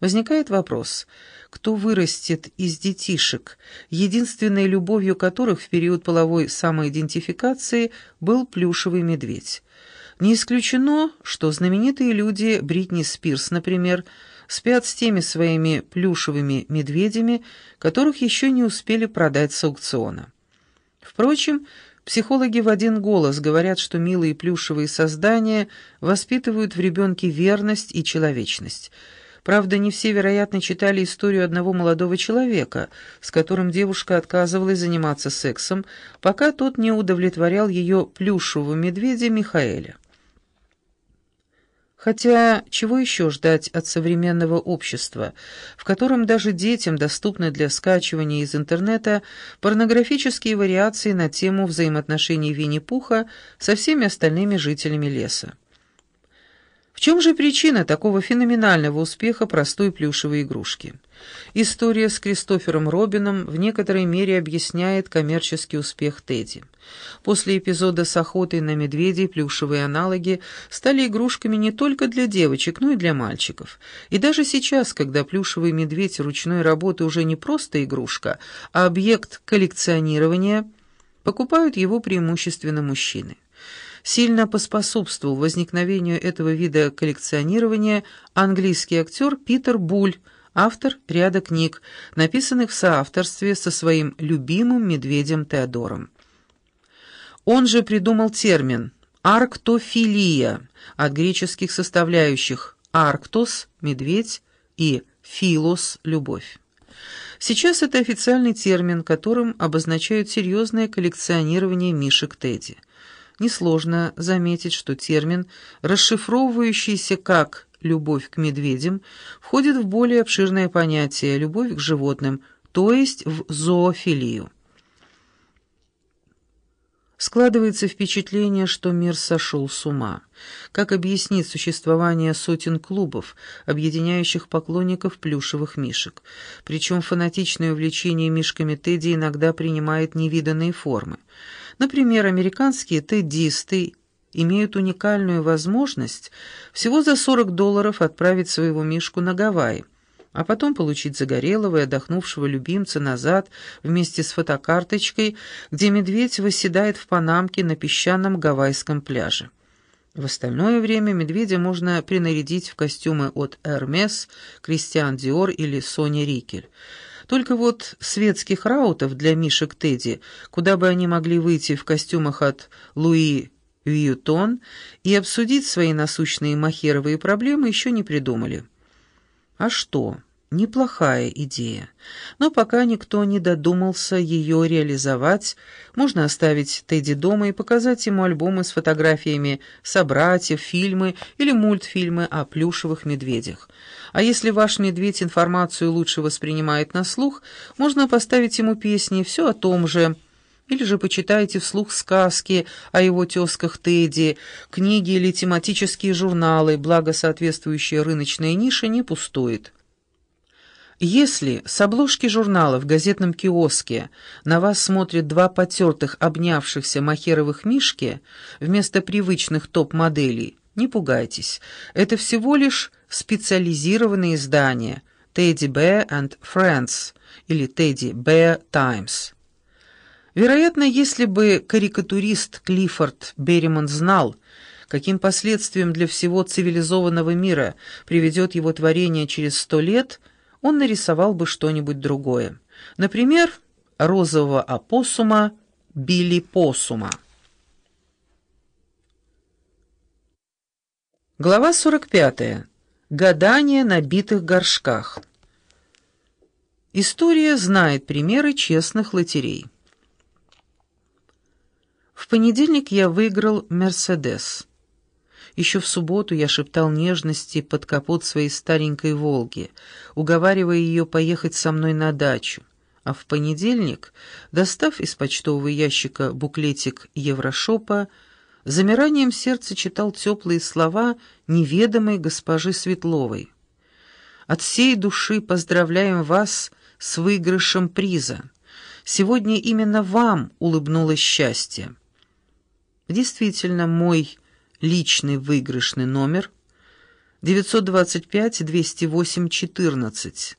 Возникает вопрос, кто вырастет из детишек, единственной любовью которых в период половой самоидентификации был плюшевый медведь? Не исключено, что знаменитые люди Бритни Спирс, например, спят с теми своими плюшевыми медведями, которых еще не успели продать с аукциона. Впрочем, психологи в один голос говорят, что милые плюшевые создания воспитывают в ребенке верность и человечность. Правда, не все, вероятно, читали историю одного молодого человека, с которым девушка отказывалась заниматься сексом, пока тот не удовлетворял ее плюшевого медведя Михаэля. Хотя чего еще ждать от современного общества, в котором даже детям доступны для скачивания из интернета порнографические вариации на тему взаимоотношений Винни-Пуха со всеми остальными жителями леса? В чем же причина такого феноменального успеха простой плюшевой игрушки? История с Кристофером Робином в некоторой мере объясняет коммерческий успех Тедди. После эпизода с охотой на медведей плюшевые аналоги стали игрушками не только для девочек, но и для мальчиков. И даже сейчас, когда плюшевый медведь ручной работы уже не просто игрушка, а объект коллекционирования, покупают его преимущественно мужчины сильно поспособствовал возникновению этого вида коллекционирования английский актер Питер Буль, автор ряда книг, написанных в соавторстве со своим любимым медведем Теодором. Он же придумал термин «арктофилия» от греческих составляющих «арктос» — медведь и «филос» — любовь. Сейчас это официальный термин, которым обозначают серьезное коллекционирование мишек Тедди несложно заметить, что термин, расшифровывающийся как «любовь к медведям», входит в более обширное понятие «любовь к животным», то есть в зоофилию. Складывается впечатление, что мир сошел с ума. Как объяснить существование сотен клубов, объединяющих поклонников плюшевых мишек? Причем фанатичное увлечение мишками Тедди иногда принимает невиданные формы. Например, американские теддисты имеют уникальную возможность всего за 40 долларов отправить своего Мишку на Гавайи, а потом получить загорелого и отдохнувшего любимца назад вместе с фотокарточкой, где медведь восседает в панамке на песчаном гавайском пляже. В остальное время медведя можно принарядить в костюмы от Hermes, Кристиан Диор или Сони Рикель. Только вот светских раутов для мишек Тедди, куда бы они могли выйти в костюмах от Луи Вьютон и обсудить свои насущные махеровые проблемы, еще не придумали. А что? Неплохая идея. Но пока никто не додумался ее реализовать, можно оставить Тедди дома и показать ему альбомы с фотографиями собратьев, фильмы или мультфильмы о плюшевых медведях. А если ваш медведь информацию лучше воспринимает на слух, можно поставить ему песни все о том же, или же почитайте вслух сказки о его тезках Тедди, книги или тематические журналы, благо соответствующая рыночная ниша не пустует. Если с обложки журнала в газетном киоске на вас смотрят два потертых обнявшихся махеровых мишки вместо привычных топ-моделей, не пугайтесь, это всего лишь специализированные издания «Teddy Bear and Friends» или «Teddy Bear Times». Вероятно, если бы карикатурист Клиффорд Берриман знал, каким последствиям для всего цивилизованного мира приведет его творение через сто лет – он нарисовал бы что-нибудь другое. Например, розового опоссума Билли Посума. Глава 45. Гадание на битых горшках. История знает примеры честных лотерей. В понедельник я выиграл «Мерседес». Еще в субботу я шептал нежности под капот своей старенькой «Волги», уговаривая ее поехать со мной на дачу. А в понедельник, достав из почтового ящика буклетик Еврошопа, замиранием сердца читал теплые слова неведомой госпожи Светловой. «От всей души поздравляем вас с выигрышем приза. Сегодня именно вам улыбнулось счастье». Действительно, мой личный выигрышный номер 925-208-14.